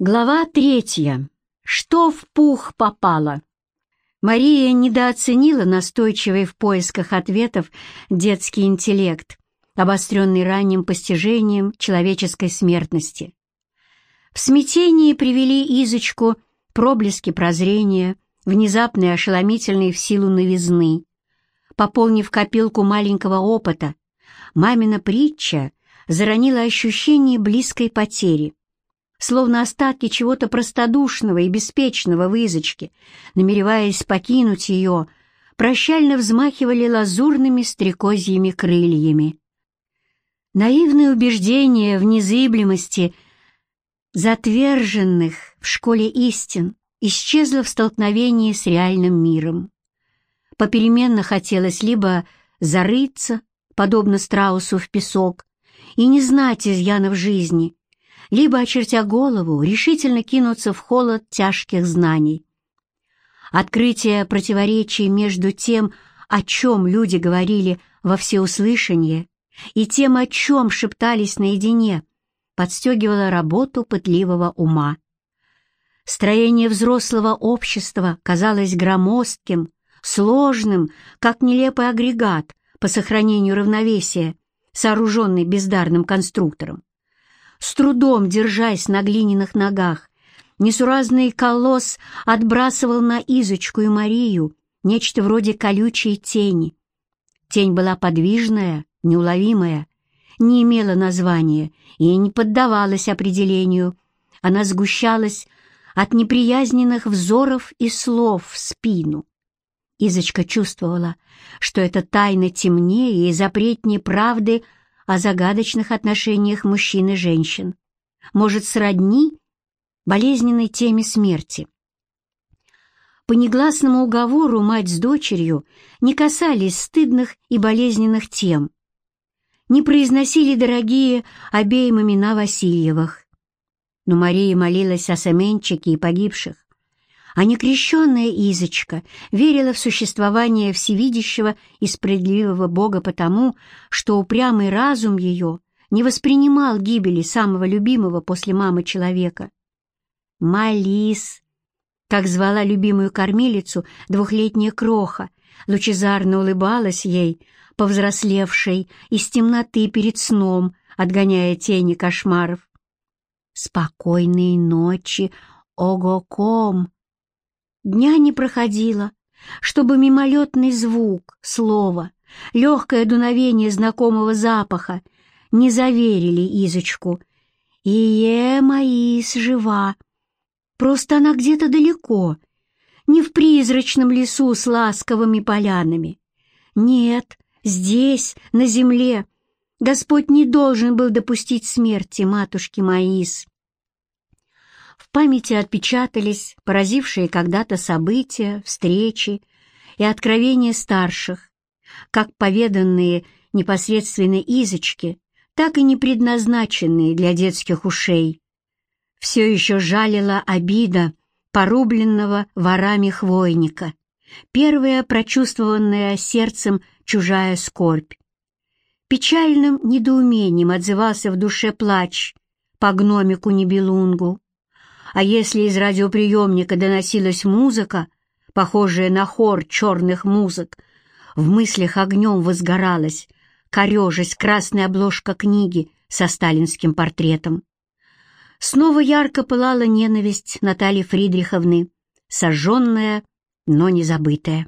Глава третья. Что в пух попало? Мария недооценила настойчивый в поисках ответов детский интеллект, обостренный ранним постижением человеческой смертности. В смятении привели Изочку проблески прозрения, внезапные ошеломительные в силу новизны. Пополнив копилку маленького опыта, мамина притча заронила ощущение близкой потери словно остатки чего-то простодушного и беспечного в Изочке, намереваясь покинуть ее, прощально взмахивали лазурными стрекозьими крыльями. Наивное убеждение в незыблемости затверженных в школе истин исчезло в столкновении с реальным миром. Попеременно хотелось либо зарыться, подобно страусу в песок, и не знать изъянов жизни, либо, очертя голову, решительно кинуться в холод тяжких знаний. Открытие противоречий между тем, о чем люди говорили во всеуслышание, и тем, о чем шептались наедине, подстегивало работу пытливого ума. Строение взрослого общества казалось громоздким, сложным, как нелепый агрегат по сохранению равновесия, сооруженный бездарным конструктором с трудом держась на глиняных ногах, несуразный колосс отбрасывал на Изочку и Марию нечто вроде колючей тени. Тень была подвижная, неуловимая, не имела названия и не поддавалась определению. Она сгущалась от неприязненных взоров и слов в спину. Изочка чувствовала, что эта тайна темнее и запретнее правды — о загадочных отношениях мужчин и женщин, может, сродни болезненной теме смерти. По негласному уговору мать с дочерью не касались стыдных и болезненных тем, не произносили дорогие обеим имена Васильевых. Но Мария молилась о Саменчике и погибших, а некрещенная Изочка верила в существование всевидящего и справедливого Бога потому, что упрямый разум ее не воспринимал гибели самого любимого после мамы человека. «Малис», как звала любимую кормилицу двухлетняя кроха, лучезарно улыбалась ей, повзрослевшей, из темноты перед сном, отгоняя тени кошмаров. «Спокойной ночи, ого-ком!» Дня не проходило, чтобы мимолетный звук, слово, легкое дуновение знакомого запаха не заверили Изочку. «Ие, Маис, жива! Просто она где-то далеко, не в призрачном лесу с ласковыми полянами. Нет, здесь, на земле, Господь не должен был допустить смерти матушки Маис. В памяти отпечатались поразившие когда-то события, встречи и откровения старших, как поведанные непосредственно Изочке, так и не предназначенные для детских ушей. Все еще жалила обида порубленного ворами хвойника, первая прочувствованная сердцем чужая скорбь. Печальным недоумением отзывался в душе плач по гномику Небелунгу. А если из радиоприемника доносилась музыка, похожая на хор черных музык, в мыслях огнем возгоралась, корежась красная обложка книги со сталинским портретом. Снова ярко пылала ненависть Натальи Фридриховны, сожженная, но не забытая.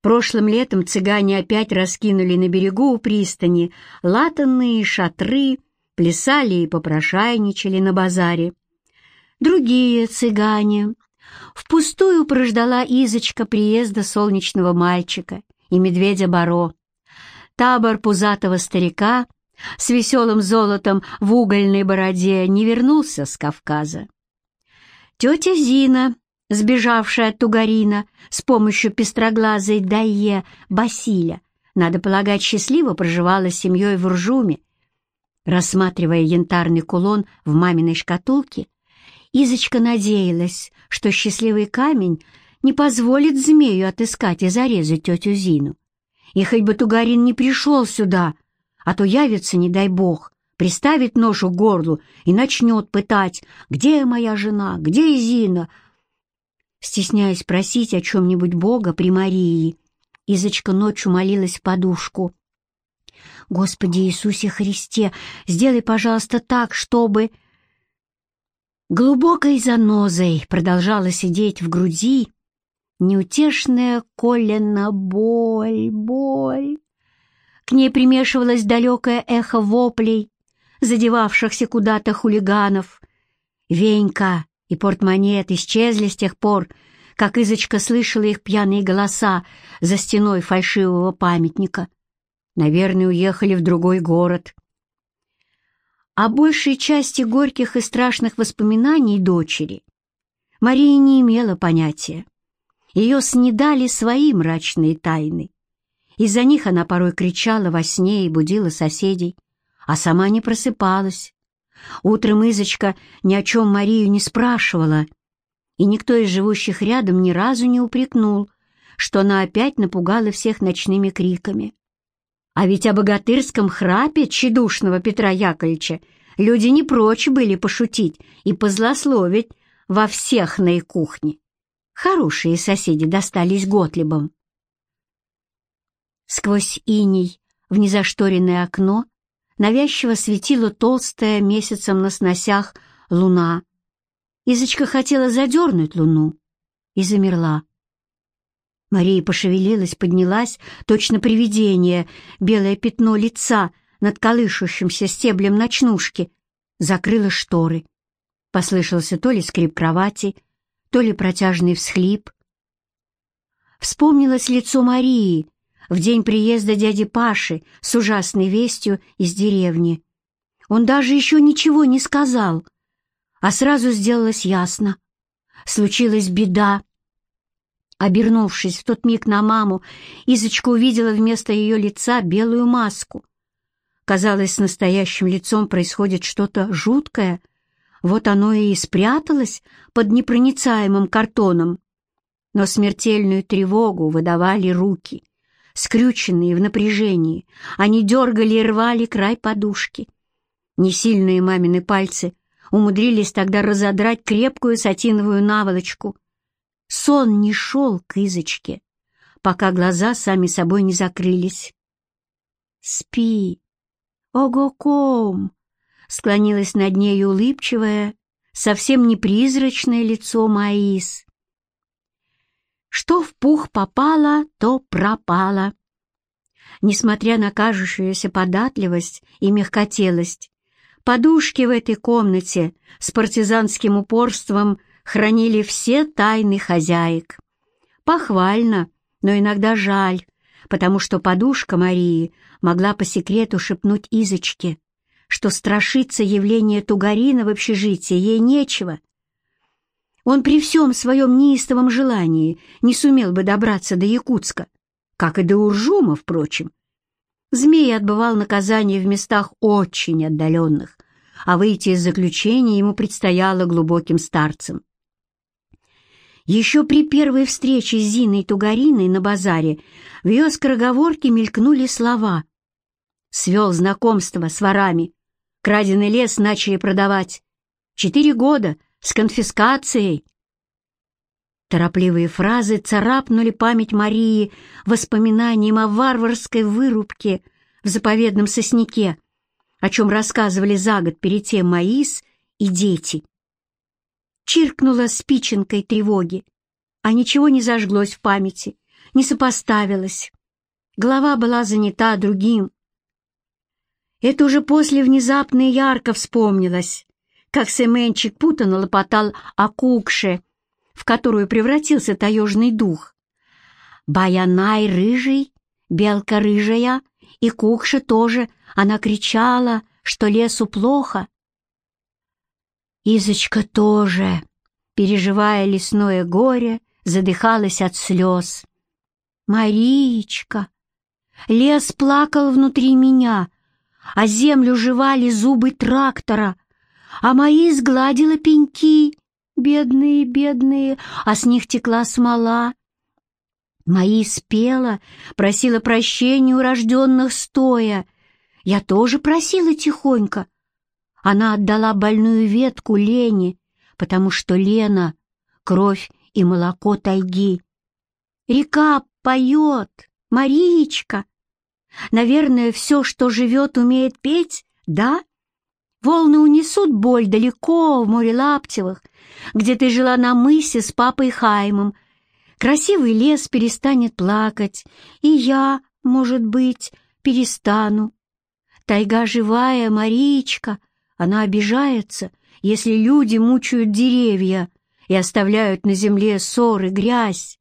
Прошлым летом цыгане опять раскинули на берегу у пристани латанные шатры, плясали и попрошайничали на базаре другие цыгане. Впустую прождала Изочка приезда солнечного мальчика и медведя Баро. Табор пузатого старика с веселым золотом в угольной бороде не вернулся с Кавказа. Тетя Зина, сбежавшая от Тугарина с помощью пестроглазой Дайе Басиля, надо полагать, счастливо проживала с семьей в Ржуме. Рассматривая янтарный кулон в маминой шкатулке, Изочка надеялась, что счастливый камень не позволит змею отыскать и зарезать тетю Зину. И хоть бы Тугарин не пришел сюда, а то явится, не дай бог, приставит нож к горлу и начнет пытать, где моя жена, где Зина. Стесняясь просить о чем-нибудь Бога при Марии, Изочка ночью молилась в подушку. «Господи Иисусе Христе, сделай, пожалуйста, так, чтобы...» Глубокой занозой продолжала сидеть в груди неутешная колено боль, боль. К ней примешивалось далекое эхо воплей, задевавшихся куда-то хулиганов. Венька и портмонет исчезли с тех пор, как Изочка слышала их пьяные голоса за стеной фальшивого памятника. Наверное, уехали в другой город. О большей части горьких и страшных воспоминаний дочери Мария не имела понятия. Ее снедали свои мрачные тайны. Из-за них она порой кричала во сне и будила соседей, а сама не просыпалась. Утром Изочка ни о чем Марию не спрашивала, и никто из живущих рядом ни разу не упрекнул, что она опять напугала всех ночными криками. А ведь о богатырском храпе тщедушного Петра Яковлевича люди не прочь были пошутить и позлословить во всехной кухне. Хорошие соседи достались Готлибам. Сквозь иней в незашторенное окно навязчиво светила толстая месяцем на сносях луна. Изочка хотела задернуть луну и замерла. Мария пошевелилась, поднялась, точно привидение, белое пятно лица над колышущимся стеблем ночнушки, закрыла шторы. Послышался то ли скрип кровати, то ли протяжный всхлип. Вспомнилось лицо Марии в день приезда дяди Паши с ужасной вестью из деревни. Он даже еще ничего не сказал, а сразу сделалось ясно. Случилась беда. Обернувшись в тот миг на маму, Изочка увидела вместо ее лица белую маску. Казалось, с настоящим лицом происходит что-то жуткое — вот оно и спряталось под непроницаемым картоном. Но смертельную тревогу выдавали руки. Скрюченные в напряжении, они дергали и рвали край подушки. Несильные мамины пальцы умудрились тогда разодрать крепкую сатиновую наволочку. Сон не шел к Изочке, пока глаза сами собой не закрылись. «Спи! Ого-ком!» склонилось над ней улыбчивое, совсем не призрачное лицо Маис. Что в пух попало, то пропало. Несмотря на кажущуюся податливость и мягкотелость, подушки в этой комнате с партизанским упорством хранили все тайны хозяек. Похвально, но иногда жаль, потому что подушка Марии могла по секрету шепнуть Изочке что страшиться явления Тугарина в общежитии ей нечего. Он при всем своем неистовом желании не сумел бы добраться до Якутска, как и до Уржума, впрочем. Змей отбывал наказание в местах очень отдаленных, а выйти из заключения ему предстояло глубоким старцем. Еще при первой встрече с Зиной Тугариной на базаре в ее скороговорке мелькнули слова «Свел знакомство с ворами, Краденый лес начали продавать. Четыре года с конфискацией. Торопливые фразы царапнули память Марии воспоминанием о варварской вырубке в заповедном сосняке, о чем рассказывали за год перед тем Маис и дети. Чиркнула спиченкой тревоги, а ничего не зажглось в памяти, не сопоставилось. Голова была занята другим, это уже после внезапно ярко вспомнилось, как Семенчик путанно лопотал о кукше, в которую превратился таежный дух. «Баянай рыжий, белка рыжая, и кукша тоже, она кричала, что лесу плохо». Изочка тоже, переживая лесное горе, задыхалась от слез. «Мариечка!» Лес плакал внутри меня, а землю жевали зубы трактора, а мои сгладила пеньки, бедные, бедные, а с них текла смола. Мои спела, просила прощения у рожденных стоя. Я тоже просила тихонько. Она отдала больную ветку Лене, потому что Лена — кровь и молоко тайги. Река поет, Мариечка. Наверное, все, что живет, умеет петь, да? Волны унесут боль далеко в море Лаптевых, где ты жила на мысе с папой Хаймом. Красивый лес перестанет плакать, и я, может быть, перестану. Тайга живая, Мариечка, она обижается, если люди мучают деревья и оставляют на земле ссоры, грязь.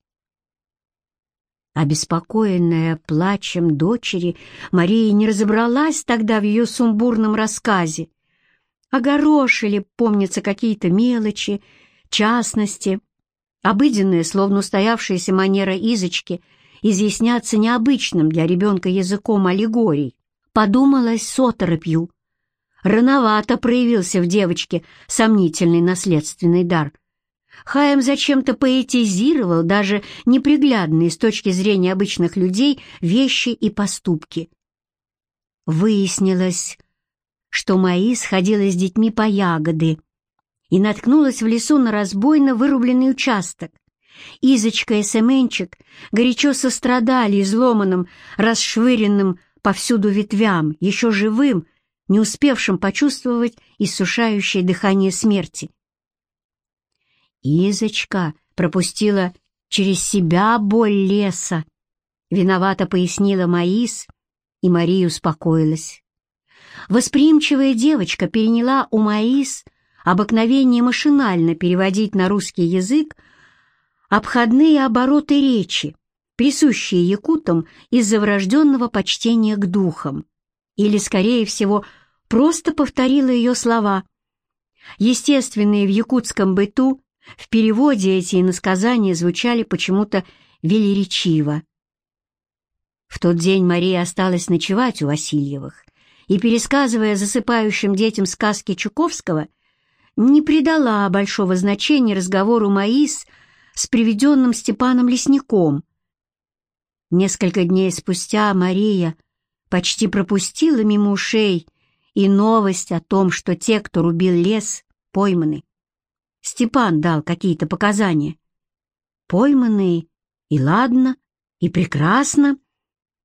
Обеспокоенная плачем дочери, Мария не разобралась тогда в ее сумбурном рассказе. Огорошили, помнятся, какие-то мелочи, частности. Обыденная, словно устоявшаяся манера Изочки, изъясняться необычным для ребенка языком аллегорий. Подумалось с оторопью. Рановато проявился в девочке сомнительный наследственный дар — Хаим зачем-то поэтизировал даже неприглядные с точки зрения обычных людей вещи и поступки. Выяснилось, что Маис ходила с детьми по ягоды и наткнулась в лесу на разбойно вырубленный участок. Изочка и Семенчик горячо сострадали изломанным, расшвыренным повсюду ветвям, еще живым, не успевшим почувствовать иссушающее дыхание смерти. Изочка пропустила через себя боль леса. Виновато пояснила Маис, и Мария успокоилась. Восприимчивая девочка переняла у Маис обыкновение машинально переводить на русский язык обходные обороты речи, присущие якутам из-за врожденного почтения к духам, или, скорее всего, просто повторила ее слова. Естественные в якутском быту в переводе эти иносказания звучали почему-то велеречиво. В тот день Мария осталась ночевать у Васильевых и, пересказывая засыпающим детям сказки Чуковского, не придала большого значения разговору Маис с приведенным Степаном Лесником. Несколько дней спустя Мария почти пропустила мимо ушей и новость о том, что те, кто рубил лес, пойманы. Степан дал какие-то показания. Пойманные, и ладно, и прекрасно.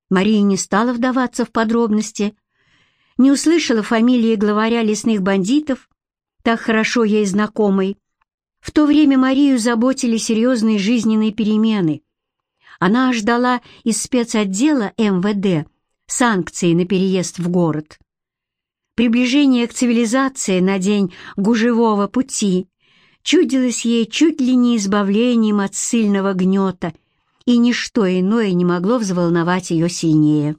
Мария не стала вдаваться в подробности, не услышала фамилии главаря лесных бандитов, так хорошо ей знакомой. В то время Марию заботили серьезные жизненные перемены. Она ждала из спецотдела МВД санкции на переезд в город. Приближение к цивилизации на день гужевого пути чудилось ей чуть ли не избавлением от сильного гнета, и ничто иное не могло взволновать ее сильнее.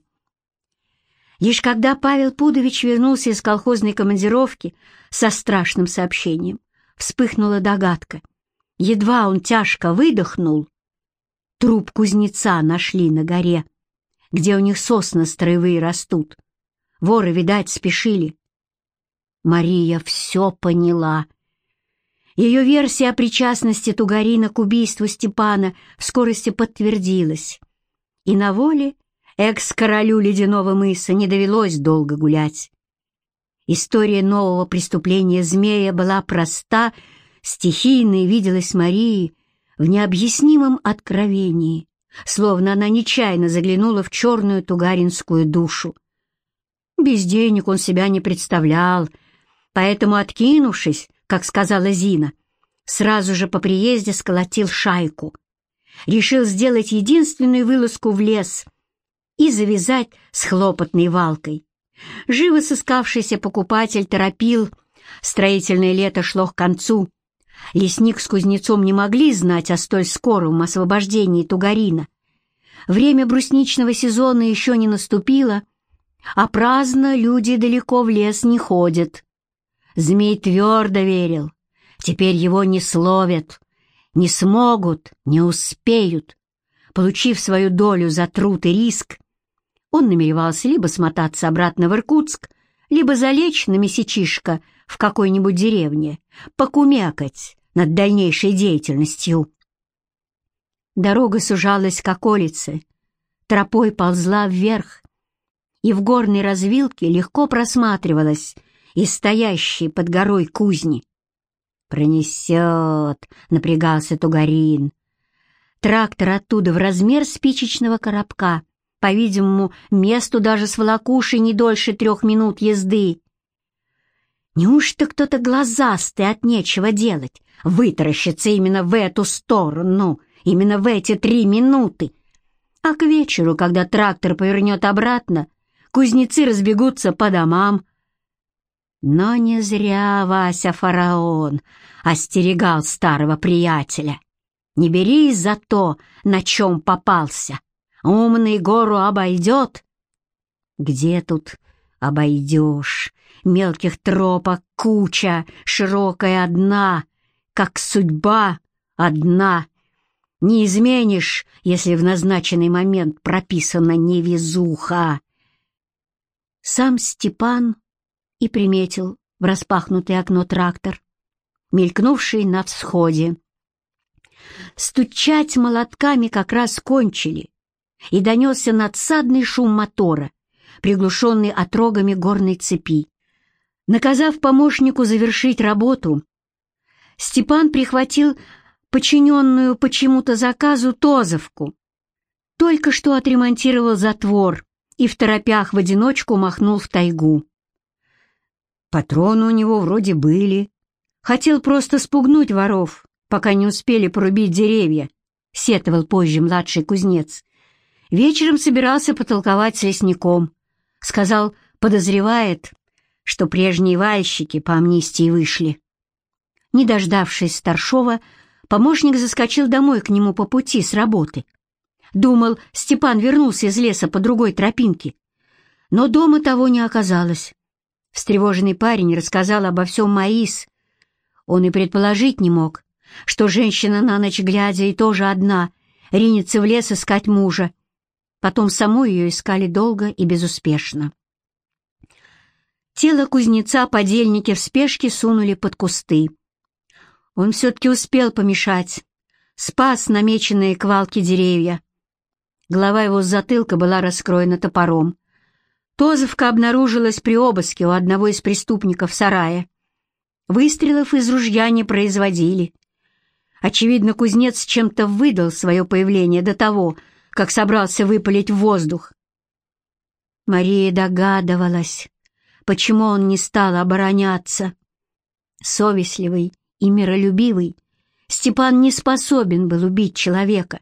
Лишь когда Павел Пудович вернулся из колхозной командировки со страшным сообщением, вспыхнула догадка. Едва он тяжко выдохнул, труп кузнеца нашли на горе, где у них сосны строевые растут. Воры, видать, спешили. Мария все поняла ее версия о причастности Тугарина к убийству Степана в скорости подтвердилась. И на воле экс-королю Ледяного мыса не довелось долго гулять. История нового преступления змея была проста, стихийной виделась Марии в необъяснимом откровении, словно она нечаянно заглянула в черную тугаринскую душу. Без денег он себя не представлял, поэтому, откинувшись, как сказала Зина. Сразу же по приезде сколотил шайку. Решил сделать единственную вылазку в лес и завязать с хлопотной валкой. Живо сыскавшийся покупатель торопил, строительное лето шло к концу. Лесник с кузнецом не могли знать о столь скором освобождении Тугарина. Время брусничного сезона еще не наступило, а праздно люди далеко в лес не ходят. Змей твердо верил. Теперь его не словят, не смогут, не успеют. Получив свою долю за труд и риск, он намеревался либо смотаться обратно в Иркутск, либо залечь на месячишко в какой-нибудь деревне, покумякать над дальнейшей деятельностью. Дорога сужалась к околице, тропой ползла вверх, и в горной развилке легко просматривалась и стоящей под горой кузни. «Пронесет!» — напрягался Тугарин. Трактор оттуда в размер спичечного коробка. По-видимому, месту даже с волокушей не дольше трех минут езды. Неужто кто-то глазастый от нечего делать вытаращится именно в эту сторону, именно в эти три минуты? А к вечеру, когда трактор повернет обратно, кузнецы разбегутся по домам. Но не зря Вася Фараон остерегал старого приятеля. Не берись за то, на чем попался. Умный гору обойдет. Где тут обойдешь? Мелких тропок куча, широкая одна, как судьба одна. Не изменишь, если в назначенный момент прописана невезуха. Сам Степан и приметил в распахнутое окно трактор, мелькнувший на всходе. Стучать молотками как раз кончили, и донесся надсадный шум мотора, приглушенный отрогами горной цепи. Наказав помощнику завершить работу, Степан прихватил подчиненную почему-то заказу Тозовку. Только что отремонтировал затвор и в торопях в одиночку махнул в тайгу. Патроны у него вроде были. Хотел просто спугнуть воров, пока не успели порубить деревья, сетовал позже младший кузнец. Вечером собирался потолковать с лесником. Сказал, подозревает, что прежние вальщики по амнистии вышли. Не дождавшись старшова, помощник заскочил домой к нему по пути с работы. Думал, Степан вернулся из леса по другой тропинке. Но дома того не оказалось. Встревоженный парень рассказал обо всем Маис. Он и предположить не мог, что женщина на ночь глядя и тоже одна ринется в лес искать мужа. Потом саму ее искали долго и безуспешно. Тело кузнеца подельники в спешке сунули под кусты. Он все-таки успел помешать, спас намеченные к валке деревья. Голова его с затылка была раскроена топором. Тозовка обнаружилась при обыске у одного из преступников сарая. Выстрелов из ружья не производили. Очевидно, кузнец чем-то выдал свое появление до того, как собрался выпалить в воздух. Мария догадывалась, почему он не стал обороняться. Совестливый и миролюбивый, Степан не способен был убить человека.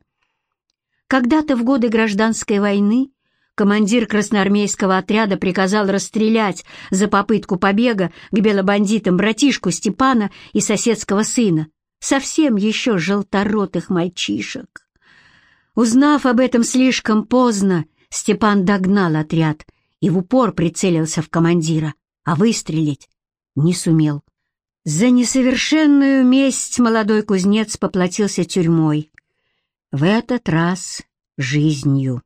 Когда-то в годы гражданской войны командир красноармейского отряда приказал расстрелять за попытку побега к белобандитам братишку Степана и соседского сына, совсем еще желторотых мальчишек. Узнав об этом слишком поздно, Степан догнал отряд и в упор прицелился в командира, а выстрелить не сумел. За несовершенную месть молодой кузнец поплатился тюрьмой. В этот раз жизнью.